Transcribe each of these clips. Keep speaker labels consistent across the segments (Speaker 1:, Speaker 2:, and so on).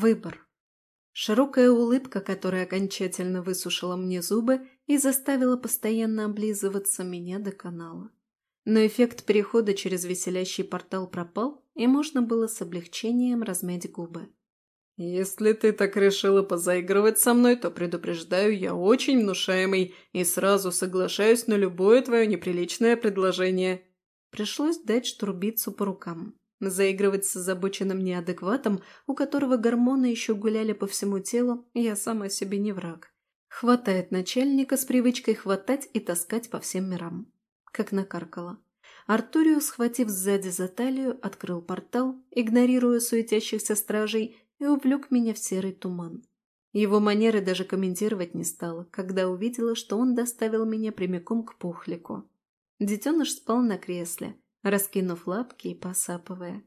Speaker 1: Выбор. Широкая улыбка, которая окончательно высушила мне зубы и заставила постоянно облизываться меня до канала. Но эффект перехода через веселящий портал пропал, и можно было с облегчением размять губы.
Speaker 2: «Если ты так решила позаигрывать со мной, то предупреждаю, я очень внушаемый и сразу соглашаюсь на любое твое неприличное предложение».
Speaker 1: Пришлось дать штурбицу по рукам. Заигрывать с озабоченным неадекватом, у которого гормоны еще гуляли по всему телу, я сама себе не враг. Хватает начальника с привычкой хватать и таскать по всем мирам. Как накаркала. Артурио, схватив сзади за талию, открыл портал, игнорируя суетящихся стражей, и увлек меня в серый туман. Его манеры даже комментировать не стала, когда увидела, что он доставил меня прямиком к пухлику. Детеныш спал на кресле, раскинув лапки и посапывая.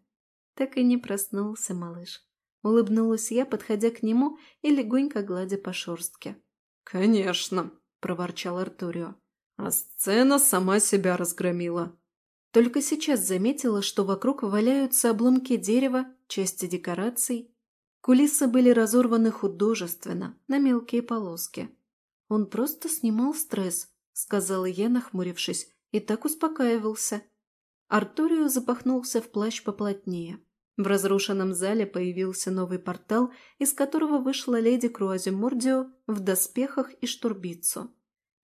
Speaker 1: Так и не проснулся малыш. Улыбнулась я, подходя к нему и легонько гладя по шерстке.
Speaker 2: «Конечно», – проворчал Артурио. «А сцена сама себя разгромила».
Speaker 1: Только сейчас заметила, что вокруг валяются обломки дерева, части декораций. Кулисы были разорваны художественно, на мелкие полоски. «Он просто снимал стресс», – сказала я, нахмурившись, и так успокаивался. Артурио запахнулся в плащ поплотнее. В разрушенном зале появился новый портал, из которого вышла леди Круазимордио в доспехах и штурбицу.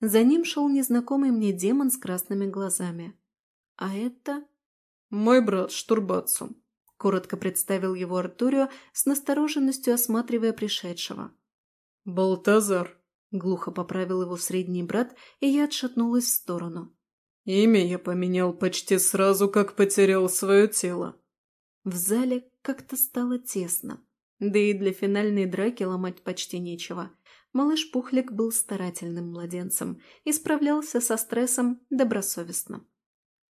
Speaker 1: За ним шел незнакомый мне демон с красными глазами. А это...
Speaker 2: «Мой брат Штурбацу», — коротко представил его Артурио, с настороженностью осматривая пришедшего. «Балтазар», — глухо поправил его средний брат, и я отшатнулась в сторону. Имя я поменял почти сразу, как потерял свое тело.
Speaker 1: В зале как-то стало тесно. Да и для финальной драки ломать почти нечего. Малыш Пухлик был старательным младенцем и справлялся со стрессом добросовестно.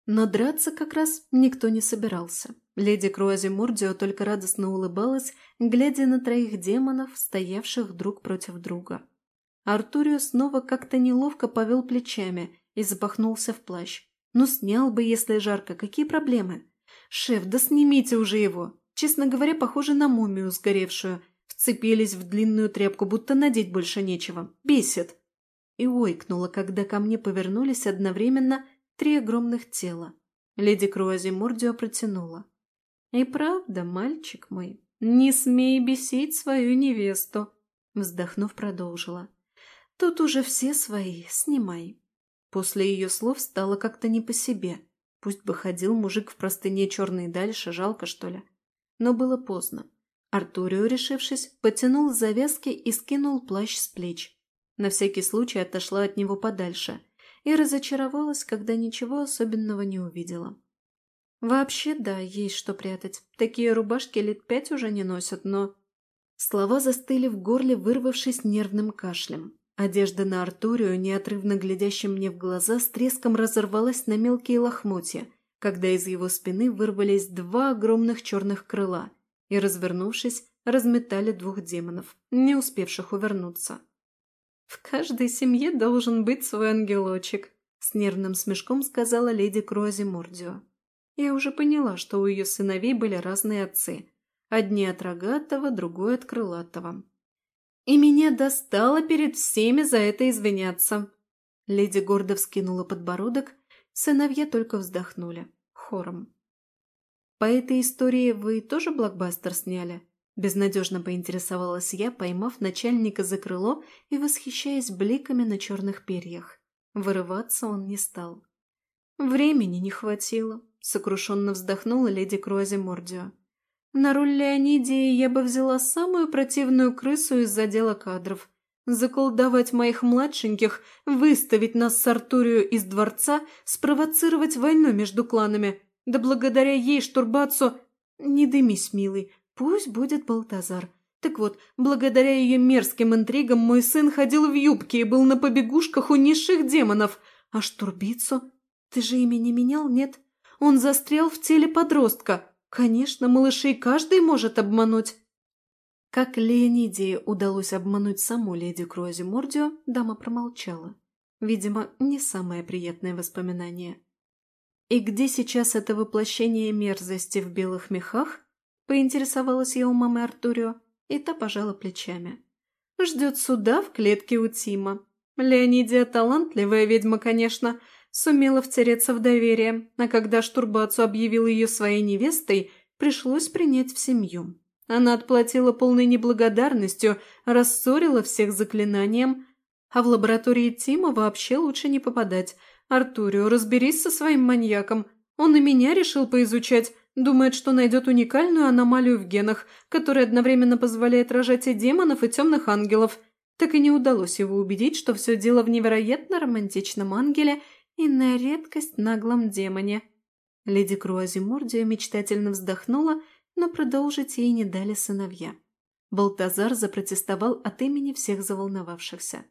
Speaker 1: Но драться как раз никто не собирался. Леди Круазимурдио только радостно улыбалась, глядя на троих демонов, стоявших друг против друга. Артурио снова как-то неловко повел плечами и запахнулся в плащ. «Ну, снял бы, если жарко, какие проблемы?» «Шеф, да снимите уже его!» Честно говоря, похоже на мумию сгоревшую. Вцепились в длинную тряпку, будто надеть больше нечего. Бесит!» И ойкнула, когда ко мне повернулись одновременно три огромных тела. Леди Круази Мордио протянула. «И правда, мальчик мой, не смей бесить свою невесту!» Вздохнув, продолжила. «Тут уже все свои, снимай. После ее слов стало как-то не по себе. Пусть бы ходил мужик в простыне черной дальше, жалко что ли. Но было поздно. Артурио, решившись, потянул завязки и скинул плащ с плеч. На всякий случай отошла от него подальше и разочаровалась, когда ничего особенного не увидела. Вообще, да, есть что прятать. Такие рубашки лет пять уже не носят, но... Слова застыли в горле, вырвавшись нервным кашлем. Одежда на Артурию, неотрывно глядящим мне в глаза, с треском разорвалась на мелкие лохмотья, когда из его спины вырвались два огромных черных крыла и, развернувшись, разметали двух демонов, не успевших увернуться. «В каждой семье должен быть свой ангелочек», — с нервным смешком сказала леди Крози Мордио. Я уже поняла, что у ее сыновей были разные отцы. Одни от рогатого, другой от крылатого. И меня достало перед всеми за это извиняться. Леди гордо вскинула подбородок, сыновья только вздохнули. Хором. «По этой истории вы тоже блокбастер сняли?» Безнадежно поинтересовалась я, поймав начальника за крыло и восхищаясь бликами на черных перьях. Вырываться он не стал. «Времени не хватило», — сокрушенно вздохнула леди Круази Мордио. На роль Леонидии я бы взяла самую противную крысу из отдела кадров. Заколдовать моих младшеньких, выставить нас с Артурию из дворца, спровоцировать войну между кланами. Да благодаря ей штурбацу... Не дымись, милый, пусть будет Балтазар. Так вот, благодаря ее мерзким интригам мой сын ходил в юбке и был на побегушках у низших демонов. А штурбицу? Ты же имя не менял, нет? Он застрял в теле подростка. Конечно, малышей каждый может обмануть. Как Леонидии удалось обмануть саму леди Круази Мордио, дама промолчала. Видимо, не самое приятное воспоминание. «И где сейчас это воплощение мерзости в белых мехах?» – поинтересовалась я у мамы Артурио. и та пожала плечами. Ждет суда в клетке у Тима. Леонидия талантливая ведьма, конечно, сумела втереться в доверие, а когда Штурбацу объявил ее своей невестой, пришлось принять в семью. Она отплатила полной неблагодарностью, рассорила всех заклинанием, а в лаборатории Тима вообще лучше не попадать. Артурио, разберись со своим маньяком. Он и меня решил поизучать, думает, что найдет уникальную аномалию в генах, которая одновременно позволяет рожать и демонов, и темных ангелов. Так и не удалось его убедить, что все дело в невероятно романтичном ангеле и на редкость наглом демоне. Леди Круазимордия мечтательно вздохнула, но продолжить ей не дали сыновья. Балтазар запротестовал от имени всех заволновавшихся.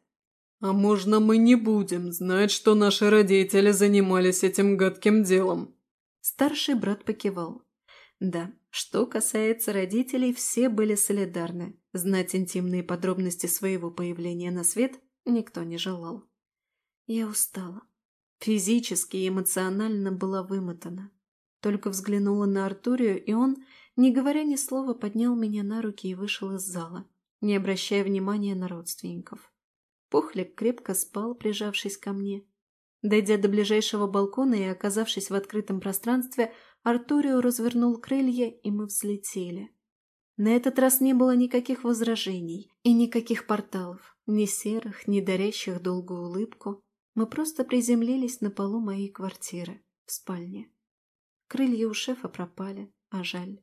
Speaker 2: «А можно мы не будем знать, что наши родители занимались этим гадким делом?»
Speaker 1: Старший брат покивал. Да, что касается родителей, все были солидарны. Знать интимные подробности своего появления на свет никто не желал. Я устала. Физически и эмоционально была вымотана. Только взглянула на Артурию, и он, не говоря ни слова, поднял меня на руки и вышел из зала, не обращая внимания на родственников. Пухлик крепко спал, прижавшись ко мне. Дойдя до ближайшего балкона и оказавшись в открытом пространстве, Артурио развернул крылья, и мы взлетели. На этот раз не было никаких возражений и никаких порталов, ни серых, ни дарящих долгую улыбку. Мы просто приземлились на полу моей квартиры, в спальне. Крылья у шефа пропали, а жаль.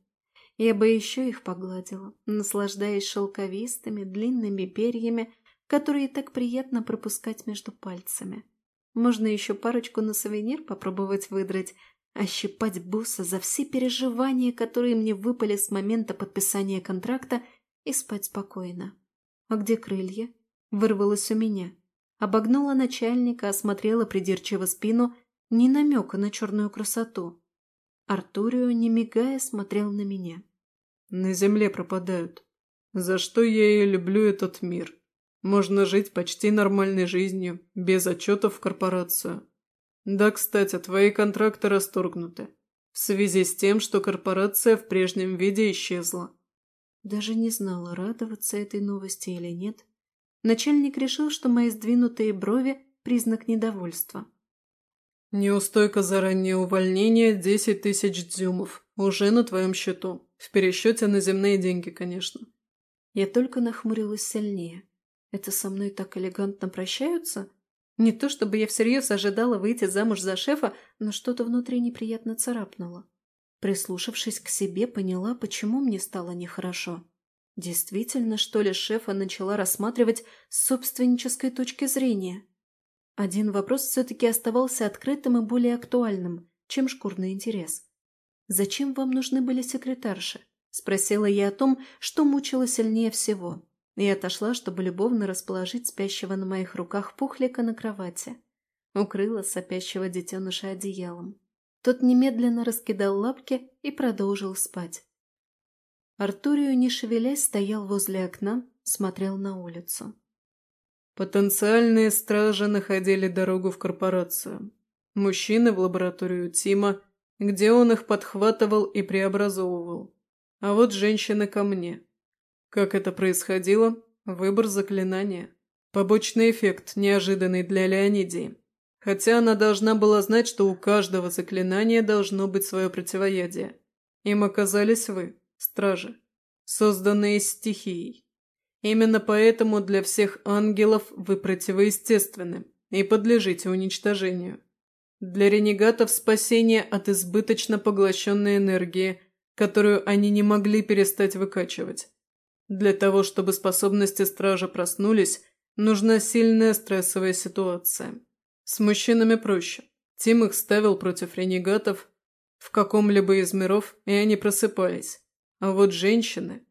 Speaker 1: Я бы еще их погладила, наслаждаясь шелковистыми, длинными перьями, которые так приятно пропускать между пальцами. Можно еще парочку на сувенир попробовать выдрать, ощипать босса за все переживания, которые мне выпали с момента подписания контракта, и спать спокойно. А где крылья? Вырвалось у меня. Обогнула начальника, осмотрела придирчиво спину, ни намека на черную красоту. Артурио, не мигая, смотрел на меня.
Speaker 2: «На земле пропадают. За что я и люблю этот мир. Можно жить почти нормальной жизнью, без отчетов в корпорацию. Да, кстати, твои контракты расторгнуты. В связи с тем, что корпорация в прежнем виде исчезла.
Speaker 1: Даже не знала, радоваться этой новости или нет. Начальник решил, что мои сдвинутые брови – признак недовольства.
Speaker 2: Неустойка за раннее увольнение – десять тысяч дзюмов. Уже на твоем счету. В пересчете на земные деньги, конечно.
Speaker 1: Я только нахмурилась сильнее. Это со мной так элегантно прощаются? Не то чтобы я всерьез ожидала выйти замуж за шефа, но что-то внутри неприятно царапнуло. Прислушавшись к себе, поняла, почему мне стало нехорошо. Действительно, что ли, шефа начала рассматривать с собственнической точки зрения? Один вопрос все-таки оставался открытым и более актуальным, чем шкурный интерес. «Зачем вам нужны были секретарши?» – спросила я о том, что мучило сильнее всего и отошла, чтобы любовно расположить спящего на моих руках пухлика на кровати. Укрыла сопящего детеныша одеялом. Тот немедленно раскидал лапки и продолжил спать. Артурию, не шевелясь, стоял возле окна, смотрел на улицу.
Speaker 2: Потенциальные стражи находили дорогу в корпорацию. Мужчины в лабораторию Тима, где он их подхватывал и преобразовывал. А вот женщины ко мне. Как это происходило? Выбор заклинания. Побочный эффект, неожиданный для Леонидии. Хотя она должна была знать, что у каждого заклинания должно быть свое противоядие. Им оказались вы, стражи, созданные стихией. Именно поэтому для всех ангелов вы противоестественны и подлежите уничтожению. Для ренегатов спасение от избыточно поглощенной энергии, которую они не могли перестать выкачивать. Для того, чтобы способности стража проснулись, нужна сильная стрессовая ситуация. С мужчинами проще. Тим их ставил против ренегатов в каком-либо из миров, и они просыпались. А вот женщины...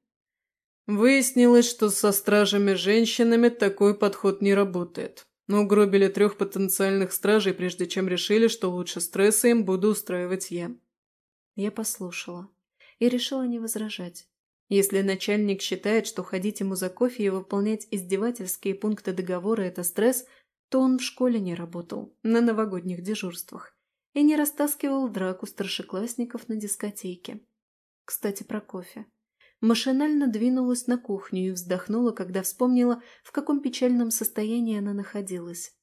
Speaker 2: Выяснилось, что со стражами-женщинами такой подход не работает. Но угробили трех потенциальных стражей, прежде чем решили, что лучше стресса им буду устраивать я.
Speaker 1: Я послушала и решила не возражать. Если начальник считает, что ходить ему за кофе и выполнять издевательские пункты договора – это стресс, то он в школе не работал, на новогодних дежурствах, и не растаскивал драку старшеклассников на дискотеке. Кстати, про кофе. машинально двинулась на кухню и вздохнула, когда вспомнила, в каком печальном состоянии она находилась.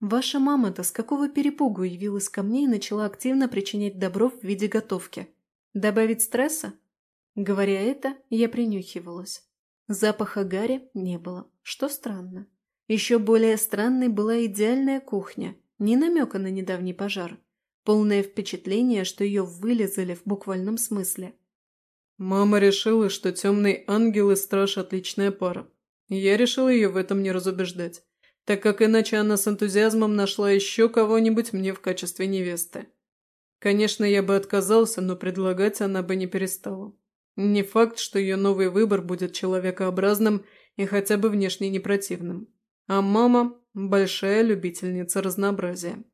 Speaker 1: «Ваша мама-то с какого перепугу явилась ко мне и начала активно причинять добро в виде готовки? Добавить стресса?» Говоря это, я принюхивалась. Запаха гари не было, что странно. Еще более странной была идеальная кухня, ни намека на недавний пожар. Полное впечатление, что ее вылезали в буквальном смысле.
Speaker 2: Мама решила, что темный ангел и страж – отличная пара. Я решил ее в этом не разубеждать, так как иначе она с энтузиазмом нашла еще кого-нибудь мне в качестве невесты. Конечно, я бы отказался, но предлагать она бы не перестала. Не факт, что ее новый выбор будет человекообразным и хотя бы внешне непротивным. А мама – большая любительница разнообразия.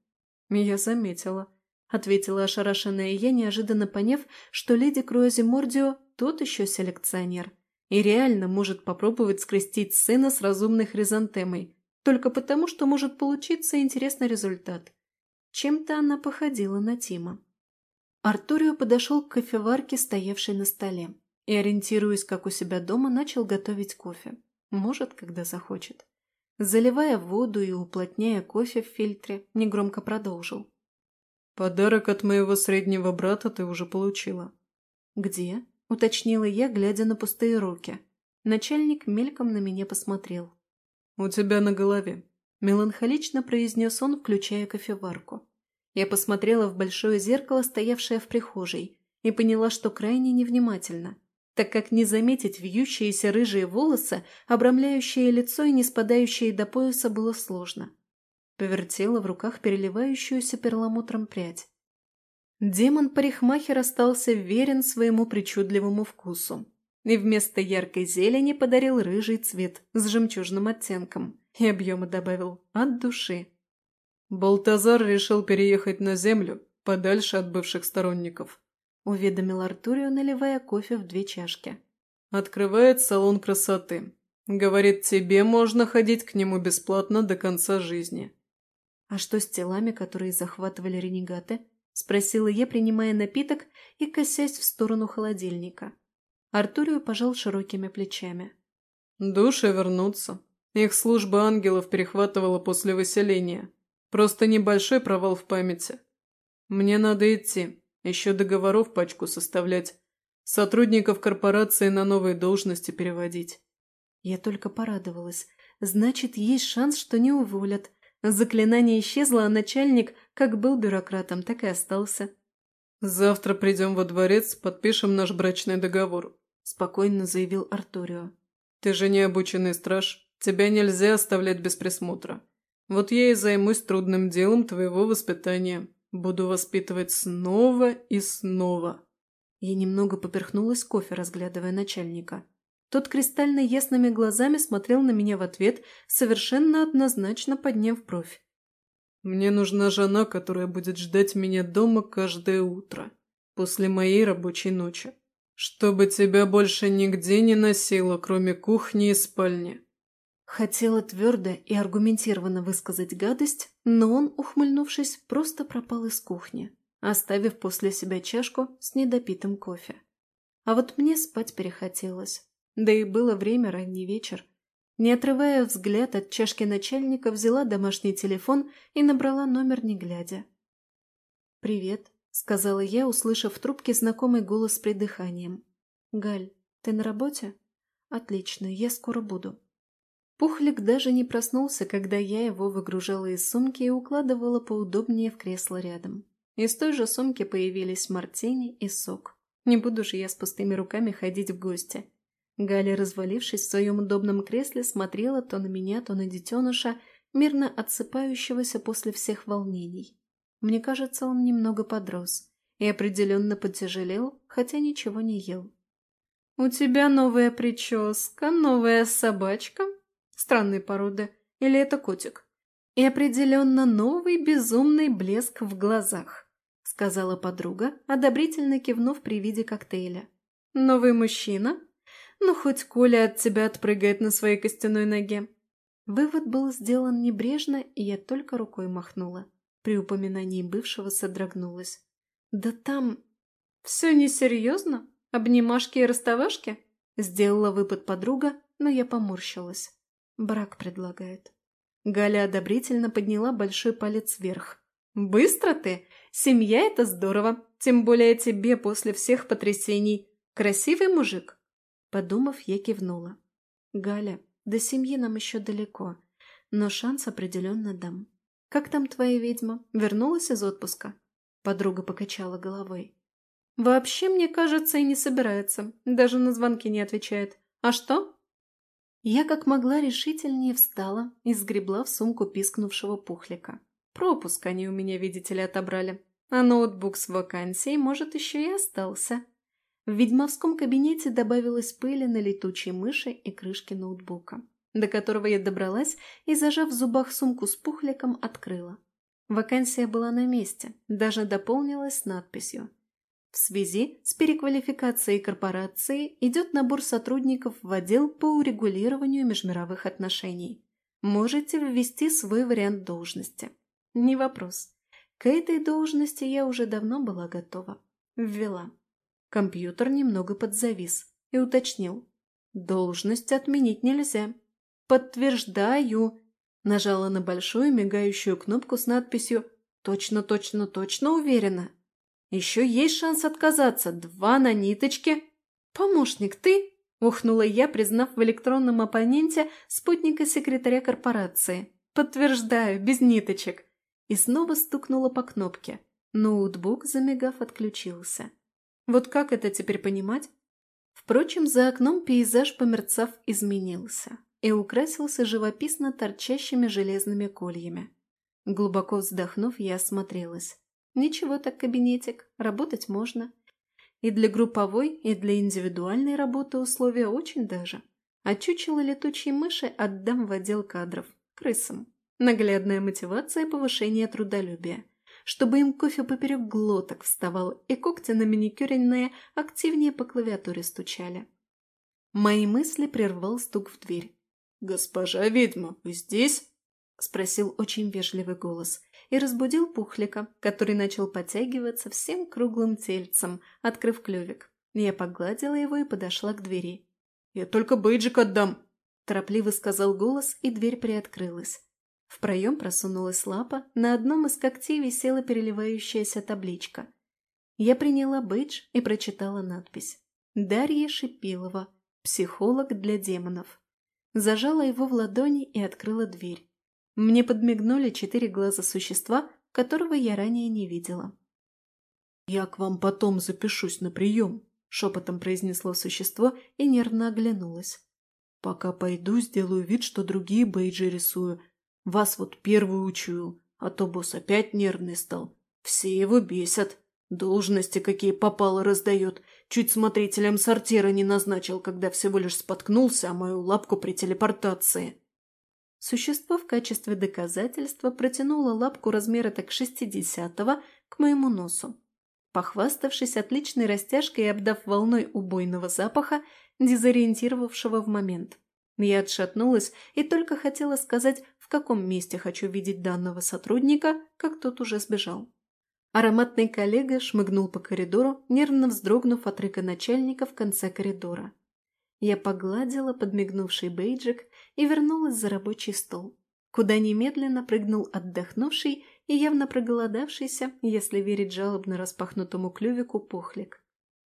Speaker 1: Я заметила, ответила ошарашенная я, неожиданно поняв, что леди Круази Мордио тот еще селекционер и реально может попробовать скрестить сына с разумной хризантемой, только потому, что может получиться интересный результат. Чем-то она походила на Тима. Артурио подошел к кофеварке, стоявшей на столе, и, ориентируясь, как у себя дома, начал готовить кофе. Может, когда захочет. Заливая воду и уплотняя кофе в фильтре, негромко продолжил.
Speaker 2: «Подарок от моего среднего брата ты уже получила».
Speaker 1: «Где?» – уточнила я, глядя на пустые руки. Начальник мельком на меня посмотрел.
Speaker 2: «У тебя на голове», –
Speaker 1: меланхолично произнес он, включая кофеварку. Я посмотрела в большое зеркало, стоявшее в прихожей, и поняла, что крайне невнимательно, так как не заметить вьющиеся рыжие волосы, обрамляющие лицо и не спадающие до пояса, было сложно. Повертела в руках переливающуюся перламутром прядь. Демон-парикмахер остался верен своему причудливому вкусу и вместо яркой зелени подарил рыжий цвет с жемчужным оттенком и объема добавил от души.
Speaker 2: Балтазар решил переехать на землю, подальше от бывших сторонников.
Speaker 1: Уведомил Артурио, наливая кофе в две чашки.
Speaker 2: Открывает салон красоты. Говорит, тебе можно ходить к нему бесплатно до конца жизни.
Speaker 1: «А что с телами, которые захватывали ренегаты?» – спросила я, принимая напиток и косясь в сторону холодильника. Артурио пожал широкими плечами.
Speaker 2: «Души вернутся. Их служба ангелов перехватывала после выселения. Просто небольшой провал в памяти. Мне надо идти. Еще договоров пачку составлять. Сотрудников корпорации на новые должности переводить».
Speaker 1: Я только порадовалась. Значит, есть шанс, что не уволят. Заклинание исчезло, а начальник как был бюрократом, так и остался.
Speaker 2: «Завтра придем во дворец, подпишем наш брачный договор», – спокойно заявил Арторио. «Ты же не обученный страж. Тебя нельзя оставлять без присмотра. Вот я и займусь трудным делом твоего воспитания. Буду воспитывать снова и снова».
Speaker 1: Я немного поперхнулась кофе, разглядывая начальника. Тот кристально ясными глазами смотрел на меня в ответ, совершенно однозначно подняв бровь.
Speaker 2: «Мне нужна жена, которая будет ждать меня дома каждое утро, после моей рабочей ночи, чтобы тебя больше нигде не носило, кроме кухни и спальни».
Speaker 1: Хотела твердо и аргументированно высказать гадость, но он, ухмыльнувшись, просто пропал из кухни, оставив после себя чашку с недопитым кофе. А вот мне спать перехотелось. Да и было время ранний вечер. Не отрывая взгляд от чашки начальника, взяла домашний телефон и набрала номер, не глядя. «Привет», — сказала я, услышав в трубке знакомый голос с придыханием. «Галь, ты на работе?» «Отлично, я скоро буду». Пухлик даже не проснулся, когда я его выгружала из сумки и укладывала поудобнее в кресло рядом. Из той же сумки появились мартини и сок. Не буду же я с пустыми руками ходить в гости. Галя, развалившись в своем удобном кресле, смотрела то на меня, то на детеныша, мирно отсыпающегося после всех волнений. Мне кажется, он немного подрос и определенно потяжелел, хотя ничего не ел. «У тебя новая прическа, новая собачка? Странной породы. Или это котик?» «И определенно новый безумный блеск в глазах», — сказала подруга, одобрительно кивнув при виде коктейля. «Новый мужчина?» Ну, хоть Коля от тебя отпрыгает на своей костяной ноге. Вывод был сделан небрежно, и я только рукой махнула. При упоминании бывшего содрогнулась. Да там... Все несерьезно? Обнимашки и расставашки?» Сделала выпад подруга, но я поморщилась. Брак предлагает. Галя одобрительно подняла большой палец вверх. «Быстро ты! Семья – это здорово, тем более тебе после всех потрясений. Красивый мужик!» Подумав, я кивнула. «Галя, до семьи нам еще далеко, но шанс определенно дам. Как там твоя ведьма? Вернулась из отпуска?» Подруга покачала головой. «Вообще, мне кажется, и не собирается. Даже на звонки не отвечает. А что?» Я как могла решительнее встала и сгребла в сумку пискнувшего пухлика. Пропуск они у меня, видите ли, отобрали. А ноутбук с вакансией, может, еще и остался. В ведьмовском кабинете добавилась пыли на летучей мыши и крышке ноутбука, до которого я добралась и, зажав в зубах сумку с пухликом, открыла. Вакансия была на месте, даже дополнилась надписью в связи с переквалификацией корпорации идет набор сотрудников в отдел по урегулированию межмировых отношений. Можете ввести свой вариант должности. Не вопрос. К этой должности я уже давно была готова. Ввела. Компьютер немного подзавис и уточнил. Должность отменить нельзя. Подтверждаю. Нажала на большую мигающую кнопку с надписью «Точно, точно, точно уверена». Еще есть шанс отказаться. Два на ниточке. Помощник, ты? Ухнула я, признав в электронном оппоненте спутника секретаря корпорации. Подтверждаю, без ниточек. И снова стукнула по кнопке. Ноутбук, замигав, отключился. Вот как это теперь понимать? Впрочем, за окном пейзаж, померцав, изменился и украсился живописно торчащими железными кольями. Глубоко вздохнув, я осмотрелась. Ничего так кабинетик, работать можно. И для групповой, и для индивидуальной работы условия очень даже. А чучело летучей мыши отдам в отдел кадров, крысам. Наглядная мотивация повышения трудолюбия. Чтобы им кофе поперек глоток вставал, и когти на маникюренные активнее по клавиатуре стучали. Мои мысли прервал стук в дверь. «Госпожа ведьма, вы здесь?» – спросил очень вежливый голос и разбудил Пухлика, который начал подтягиваться всем круглым тельцем, открыв клювик. Я погладила его и подошла к двери. «Я только бейджик отдам!» – торопливо сказал голос, и дверь приоткрылась. В проем просунулась лапа, на одном из когтей висела переливающаяся табличка. Я приняла бейдж и прочитала надпись. «Дарья Шипилова, психолог для демонов». Зажала его в ладони и открыла дверь. Мне подмигнули четыре глаза существа, которого я ранее не видела. «Я к вам потом запишусь на прием», – шепотом произнесло существо и нервно оглянулось. «Пока пойду, сделаю вид, что другие бейджи рисую. Вас вот первую учуял, а то босс опять нервный стал. Все его бесят. Должности какие попало раздает. Чуть смотрителем сортира не назначил, когда всего лишь споткнулся о мою лапку при телепортации». Существо в качестве доказательства протянуло лапку размера так шестидесятого к моему носу. Похваставшись отличной растяжкой и обдав волной убойного запаха, дезориентировавшего в момент. Я отшатнулась и только хотела сказать, в каком месте хочу видеть данного сотрудника, как тот уже сбежал. Ароматный коллега шмыгнул по коридору, нервно вздрогнув от рыка начальника в конце коридора. Я погладила подмигнувший бейджик и вернулась за рабочий стол, куда немедленно прыгнул отдохнувший и явно проголодавшийся, если верить жалобно распахнутому клювику, пухлик.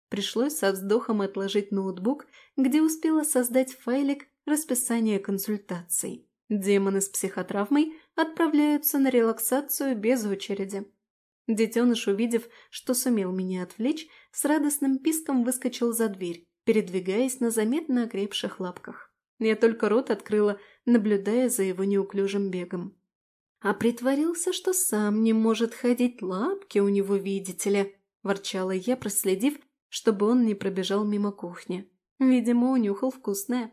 Speaker 1: Пришлось со вздохом отложить ноутбук, где успела создать файлик расписания консультаций. Демоны с психотравмой отправляются на релаксацию без очереди. Детеныш, увидев, что сумел меня отвлечь, с радостным писком выскочил за дверь, передвигаясь на заметно окрепших лапках. Я только рот открыла, наблюдая за его неуклюжим бегом. А притворился, что сам не может ходить, лапки у него, видите ли, ворчала я, проследив, чтобы он не пробежал мимо кухни. Видимо, унюхал вкусное.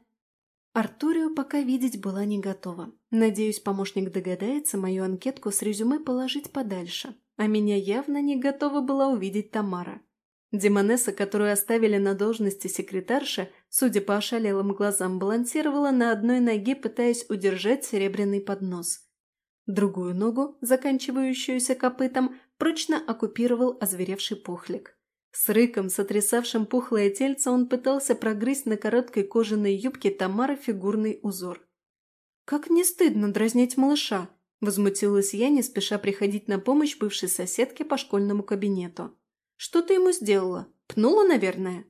Speaker 1: Артурию пока видеть была не готова. Надеюсь, помощник догадается мою анкетку с резюме положить подальше. А меня явно не готова была увидеть Тамара. Демонесса, которую оставили на должности секретарши, судя по ошалелым глазам, балансировала на одной ноге, пытаясь удержать серебряный поднос. Другую ногу, заканчивающуюся копытом, прочно оккупировал озверевший пухлик. С рыком, сотрясавшим пухлое тельце, он пытался прогрызть на короткой кожаной юбке Тамары фигурный узор. «Как не стыдно дразнить малыша!» – возмутилась я, не спеша приходить на помощь бывшей соседке по школьному кабинету. «Что ты ему сделала? Пнула, наверное?»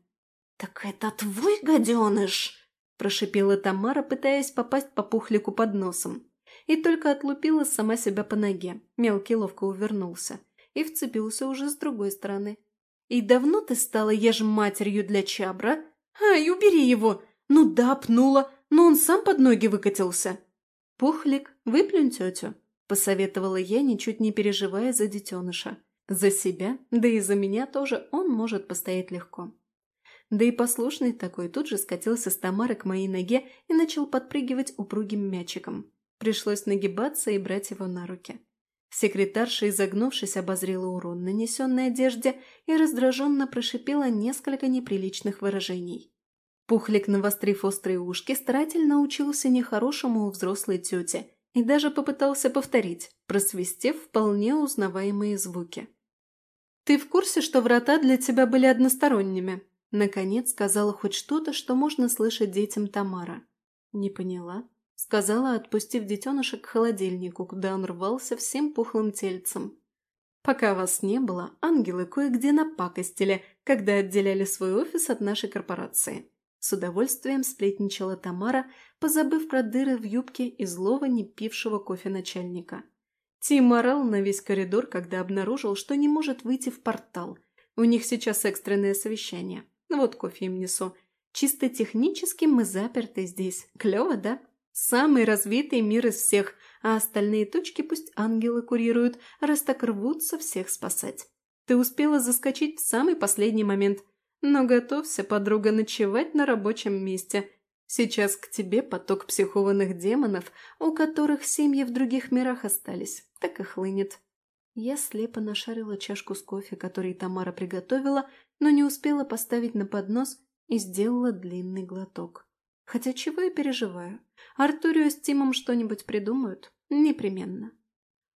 Speaker 1: «Так это твой гаденыш!» – прошипела Тамара, пытаясь попасть по пухлику под носом. И только отлупила сама себя по ноге. Мелкий ловко увернулся и вцепился уже с другой стороны. И давно ты стала ежем матерью для Чабра? Ай, убери его! Ну да, пнула, но он сам под ноги выкатился. Пухлик, выплюнь тетю, посоветовала я, ничуть не переживая за детеныша. За себя, да и за меня тоже он может постоять легко. Да и послушный такой тут же скатился с Тамары к моей ноге и начал подпрыгивать упругим мячиком. Пришлось нагибаться и брать его на руки. Секретарша, изогнувшись, обозрела урон, нанесенной одежде, и раздраженно прошипела несколько неприличных выражений. Пухлик, навострив острые ушки, старательно учился нехорошему у взрослой тети и даже попытался повторить, просвистев вполне узнаваемые звуки. «Ты в курсе, что врата для тебя были односторонними?» Наконец сказала хоть что-то, что можно слышать детям Тамара. «Не поняла?» Сказала, отпустив детеныша к холодильнику, куда он рвался всем пухлым тельцем. Пока вас не было, ангелы кое-где напакостили, когда отделяли свой офис от нашей корпорации. С удовольствием сплетничала Тамара, позабыв про дыры в юбке и злого не пившего кофе начальника. Тим орал на весь коридор, когда обнаружил, что не может выйти в портал. У них сейчас экстренное совещание. Вот кофе им несу. Чисто технически мы заперты здесь. Клево, да? Самый развитый мир из всех, а остальные точки пусть ангелы курируют, раз так рвутся всех спасать. Ты успела заскочить в самый последний момент. Но готовься, подруга, ночевать на рабочем месте. Сейчас к тебе поток психованных демонов, у которых семьи в других мирах остались. Так и хлынет. Я слепо нашарила чашку с кофе, который Тамара приготовила, но не успела поставить на поднос и сделала длинный глоток. Хотя чего я переживаю? Артурио с Тимом что-нибудь придумают? Непременно.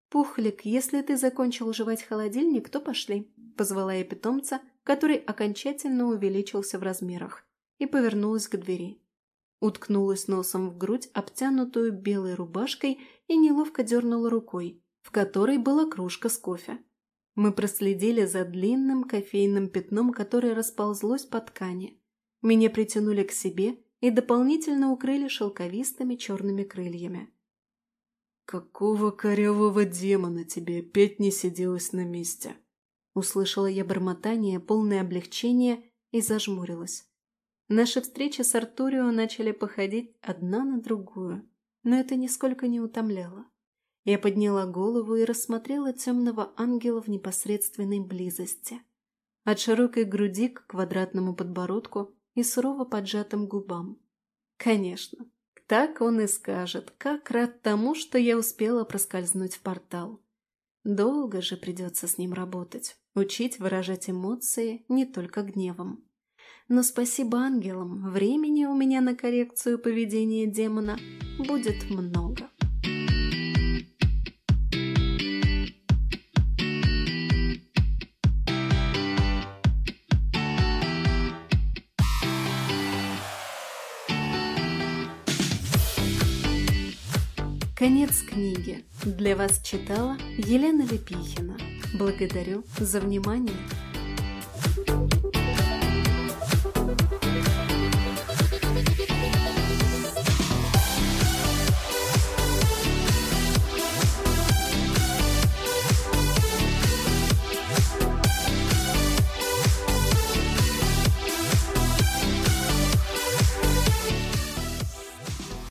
Speaker 1: «Пухлик, если ты закончил жевать холодильник, то пошли», – позвала я питомца, который окончательно увеличился в размерах, и повернулась к двери. Уткнулась носом в грудь, обтянутую белой рубашкой, и неловко дернула рукой, в которой была кружка с кофе. Мы проследили за длинным кофейным пятном, которое расползлось по ткани. Меня притянули к себе и дополнительно укрыли шелковистыми черными крыльями.
Speaker 2: «Какого корявого демона тебе опять не сиделось на месте?»
Speaker 1: Услышала я бормотание, полное облегчение и зажмурилась. Наши встречи с Артурио начали походить одна на другую, но это нисколько не утомляло. Я подняла голову и рассмотрела темного ангела в непосредственной близости. От широкой груди к квадратному подбородку и сурово поджатым губам. Конечно, так он и скажет, как рад тому, что я успела проскользнуть в портал. Долго же придется с ним работать, учить выражать эмоции не только гневом. Но спасибо ангелам, времени у меня на коррекцию поведения демона будет много. Конец книги. Для вас читала Елена Лепихина. Благодарю за внимание.